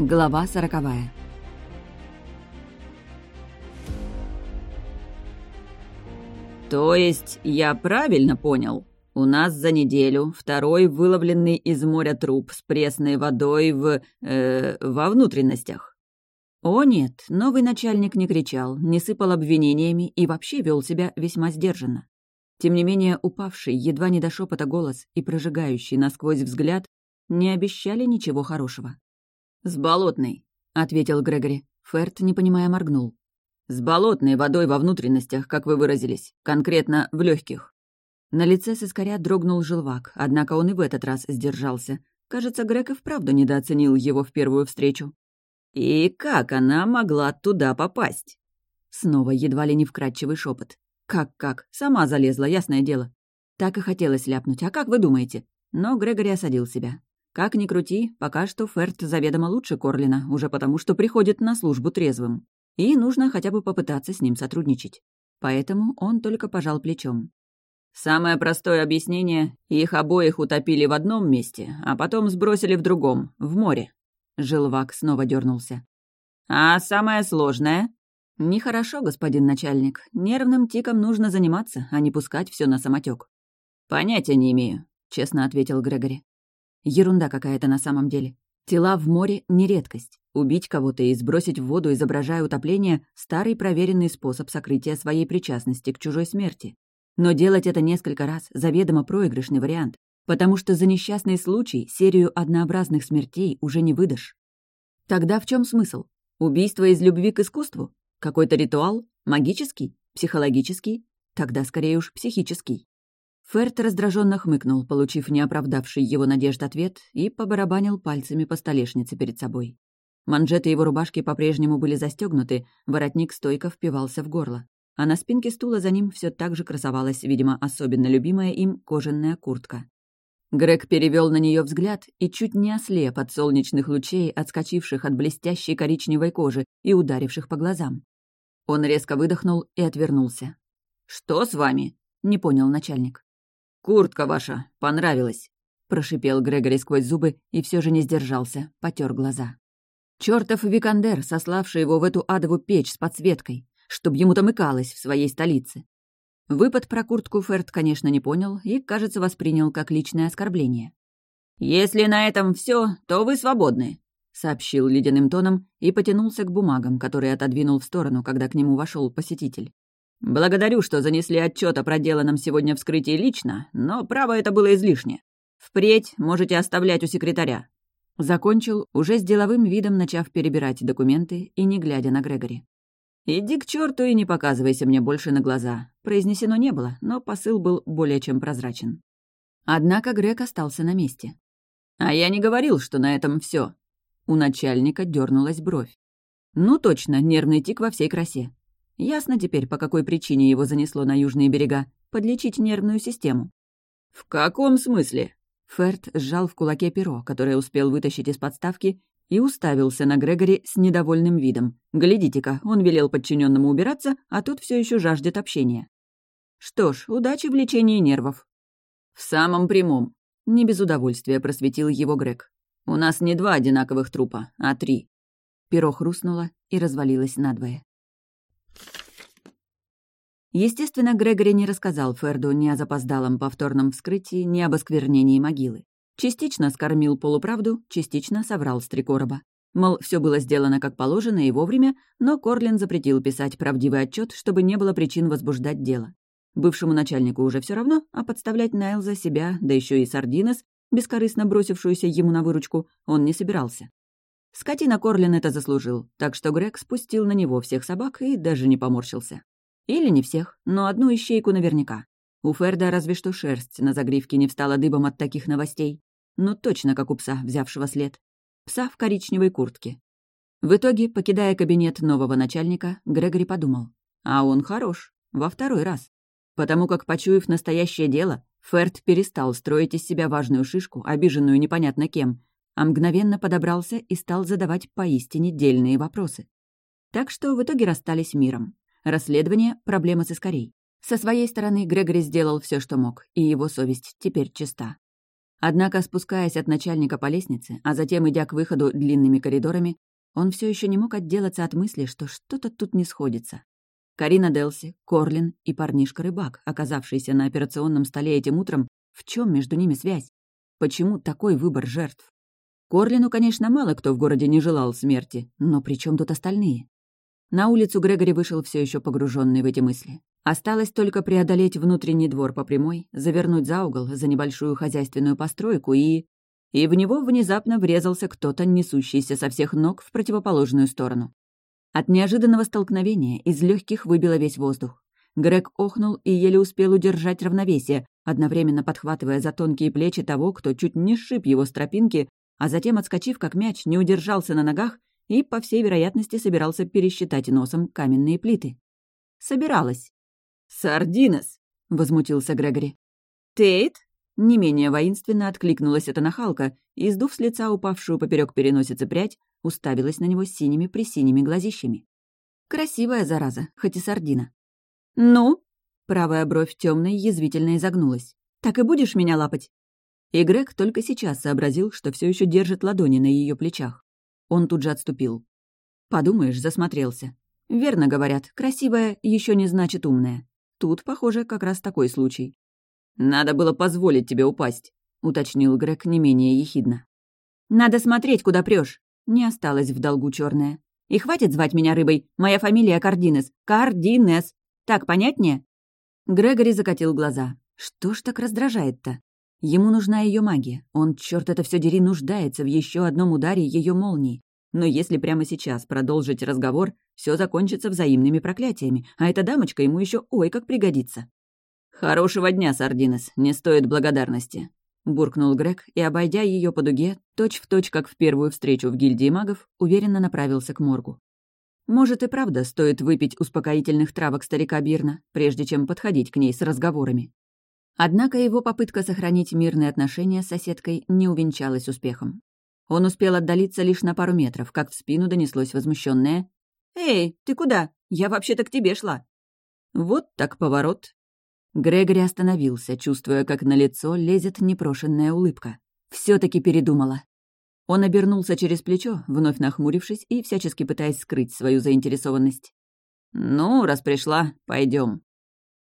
Глава сороковая. «То есть я правильно понял? У нас за неделю второй выловленный из моря труп с пресной водой в... Э, во внутренностях?» О нет, новый начальник не кричал, не сыпал обвинениями и вообще вел себя весьма сдержанно. Тем не менее, упавший, едва не до шепота голос и прожигающий насквозь взгляд не обещали ничего хорошего. «С болотной», — ответил Грегори. Ферт, не понимая, моргнул. «С болотной водой во внутренностях, как вы выразились, конкретно в легких. На лице сыскаря дрогнул желвак, однако он и в этот раз сдержался. Кажется, Грег и вправду недооценил его в первую встречу. «И как она могла туда попасть?» Снова едва ли не вкрадчивый шепот. «Как-как? Сама залезла, ясное дело». Так и хотелось ляпнуть. «А как вы думаете?» Но Грегори осадил себя. Как ни крути, пока что Ферт заведомо лучше Корлина, уже потому что приходит на службу трезвым. И нужно хотя бы попытаться с ним сотрудничать. Поэтому он только пожал плечом. «Самое простое объяснение — их обоих утопили в одном месте, а потом сбросили в другом, в море». Желвак снова дернулся. «А самое сложное?» «Нехорошо, господин начальник. Нервным тиком нужно заниматься, а не пускать все на самотек. «Понятия не имею», — честно ответил Грегори. Ерунда какая-то на самом деле. Тела в море — не редкость. Убить кого-то и сбросить в воду, изображая утопление — старый проверенный способ сокрытия своей причастности к чужой смерти. Но делать это несколько раз — заведомо проигрышный вариант, потому что за несчастный случай серию однообразных смертей уже не выдашь. Тогда в чем смысл? Убийство из любви к искусству? Какой-то ритуал? Магический? Психологический? Тогда скорее уж психический. Ферт раздраженно хмыкнул, получив неоправдавший его надежд ответ, и побарабанил пальцами по столешнице перед собой. Манжеты его рубашки по-прежнему были застегнуты, воротник стойко впивался в горло, а на спинке стула за ним все так же красовалась, видимо, особенно любимая им кожаная куртка. Грег перевел на нее взгляд и чуть не ослеп от солнечных лучей, отскочивших от блестящей коричневой кожи и ударивших по глазам. Он резко выдохнул и отвернулся. «Что с вами?» — не понял начальник. «Куртка ваша понравилась», — прошипел Грегори сквозь зубы и все же не сдержался, потер глаза. Чертов Викандер, сославший его в эту адову печь с подсветкой, чтоб ему там икалось в своей столице. Выпад про куртку Ферд, конечно, не понял и, кажется, воспринял как личное оскорбление. «Если на этом все, то вы свободны», — сообщил ледяным тоном и потянулся к бумагам, которые отодвинул в сторону, когда к нему вошел посетитель. Благодарю, что занесли отчет о проделанном сегодня вскрытии лично, но право это было излишне. Впредь можете оставлять у секретаря». Закончил, уже с деловым видом начав перебирать документы и не глядя на Грегори. «Иди к черту и не показывайся мне больше на глаза». Произнесено не было, но посыл был более чем прозрачен. Однако Грег остался на месте. «А я не говорил, что на этом все. У начальника дернулась бровь. Ну точно, нервный тик во всей красе. Ясно теперь, по какой причине его занесло на южные берега. Подлечить нервную систему. «В каком смысле?» Ферт сжал в кулаке перо, которое успел вытащить из подставки, и уставился на Грегори с недовольным видом. Глядите-ка, он велел подчиненному убираться, а тот все еще жаждет общения. Что ж, удачи в лечении нервов. В самом прямом. Не без удовольствия просветил его Грег. У нас не два одинаковых трупа, а три. Перо хрустнуло и развалилось надвое. Естественно, Грегори не рассказал Ферду ни о запоздалом повторном вскрытии, ни об осквернении могилы. Частично скормил полуправду, частично соврал с три короба. Мол, все было сделано как положено и вовремя, но Корлин запретил писать правдивый отчет, чтобы не было причин возбуждать дело. Бывшему начальнику уже все равно, а подставлять Найлза себя, да еще и Сардинес, бескорыстно бросившуюся ему на выручку, он не собирался. Скотина Корлин это заслужил, так что Грег спустил на него всех собак и даже не поморщился. Или не всех, но одну ищейку наверняка. У Ферда разве что шерсть на загривке не встала дыбом от таких новостей. Ну точно как у пса, взявшего след. Пса в коричневой куртке. В итоге, покидая кабинет нового начальника, Грегори подумал. А он хорош. Во второй раз. Потому как, почуяв настоящее дело, Ферд перестал строить из себя важную шишку, обиженную непонятно кем, а мгновенно подобрался и стал задавать поистине дельные вопросы. Так что в итоге расстались миром. Расследование — проблема с искорей. Со своей стороны Грегори сделал все, что мог, и его совесть теперь чиста. Однако, спускаясь от начальника по лестнице, а затем идя к выходу длинными коридорами, он все еще не мог отделаться от мысли, что что-то тут не сходится. Карина Делси, Корлин и парнишка-рыбак, оказавшийся на операционном столе этим утром, в чем между ними связь? Почему такой выбор жертв? Корлину, конечно, мало кто в городе не желал смерти, но при чем тут остальные? На улицу Грегори вышел все еще погруженный в эти мысли. Осталось только преодолеть внутренний двор по прямой, завернуть за угол за небольшую хозяйственную постройку и... И в него внезапно врезался кто-то, несущийся со всех ног в противоположную сторону. От неожиданного столкновения из легких выбило весь воздух. Грег охнул и еле успел удержать равновесие, одновременно подхватывая за тонкие плечи того, кто чуть не сшиб его с тропинки, а затем, отскочив как мяч, не удержался на ногах и, по всей вероятности, собирался пересчитать носом каменные плиты. Собиралась. «Сардинес!» — возмутился Грегори. «Тейт?» — не менее воинственно откликнулась эта нахалка и, сдув с лица упавшую поперек переносицы прядь, уставилась на него синими-присиними глазищами. Красивая зараза, хоть и сардина. «Ну?» — правая бровь темной язвительно изогнулась. «Так и будешь меня лапать?» И Грег только сейчас сообразил, что все еще держит ладони на ее плечах. Он тут же отступил. Подумаешь, засмотрелся. Верно говорят, красивая еще не значит умная. Тут, похоже, как раз такой случай. «Надо было позволить тебе упасть», — уточнил Грег не менее ехидно. «Надо смотреть, куда прешь. Не осталось в долгу черная. И хватит звать меня рыбой. Моя фамилия Кардинес. Кардинес. Так понятнее?» Грегори закатил глаза. «Что ж так раздражает-то? Ему нужна ее магия. Он, черт это все дери, нуждается в еще одном ударе ее молнии. Но если прямо сейчас продолжить разговор, все закончится взаимными проклятиями, а эта дамочка ему еще ой как пригодится. «Хорошего дня, Сардинес, не стоит благодарности», — буркнул Грег и, обойдя ее по дуге, точь-в-точь, точь, как в первую встречу в гильдии магов, уверенно направился к моргу. Может и правда стоит выпить успокоительных травок старика Бирна, прежде чем подходить к ней с разговорами. Однако его попытка сохранить мирные отношения с соседкой не увенчалась успехом. Он успел отдалиться лишь на пару метров, как в спину донеслось возмущенное «Эй, ты куда? Я вообще-то к тебе шла». Вот так поворот. Грегори остановился, чувствуя, как на лицо лезет непрошенная улыбка. все таки передумала. Он обернулся через плечо, вновь нахмурившись и всячески пытаясь скрыть свою заинтересованность. «Ну, раз пришла, пойдем.